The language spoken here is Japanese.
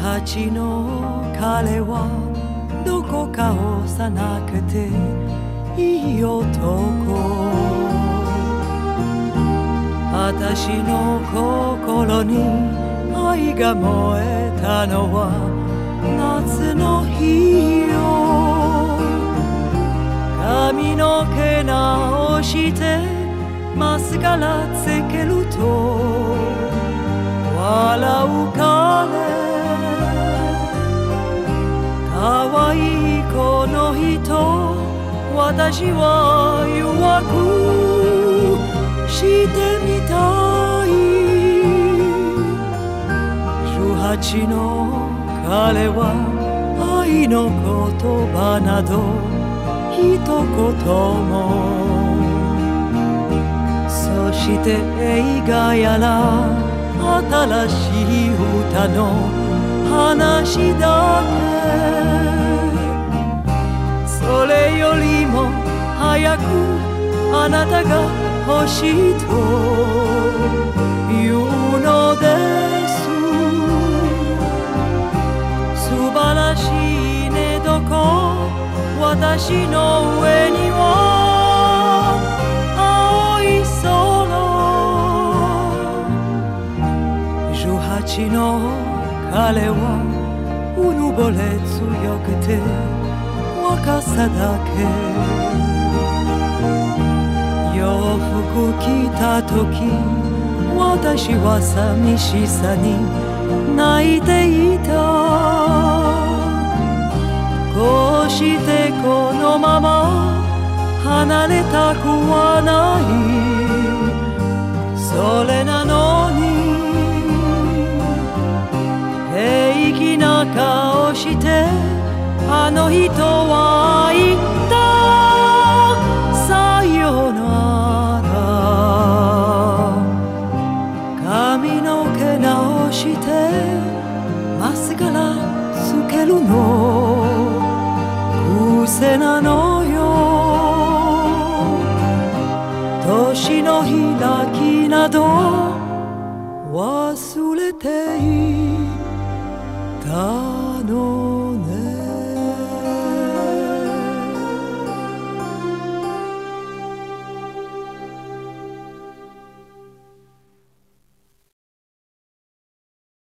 18の彼はどこか幼くていい男。私の心に愛が燃えたのは夏の日よ。髪の毛直してマスカラつけるとこの人私は弱くしてみたい。18の彼は愛の言葉など一言も。そして映画やら新しい歌の話だけ。それよりも早くあなたが欲しいと言うのです。素晴らしいねどこ私の上には青い空。18の彼はうぬぼれ強くて若さだけ。洋服着た時私は寂しさに泣いていた。こうしてこのまま離れたくはない。それなのに平気な顔してあの人は言ったさよなら。髪の毛直してまっすぐらつけるの。癖なのよ。年の開きなど忘れていたの。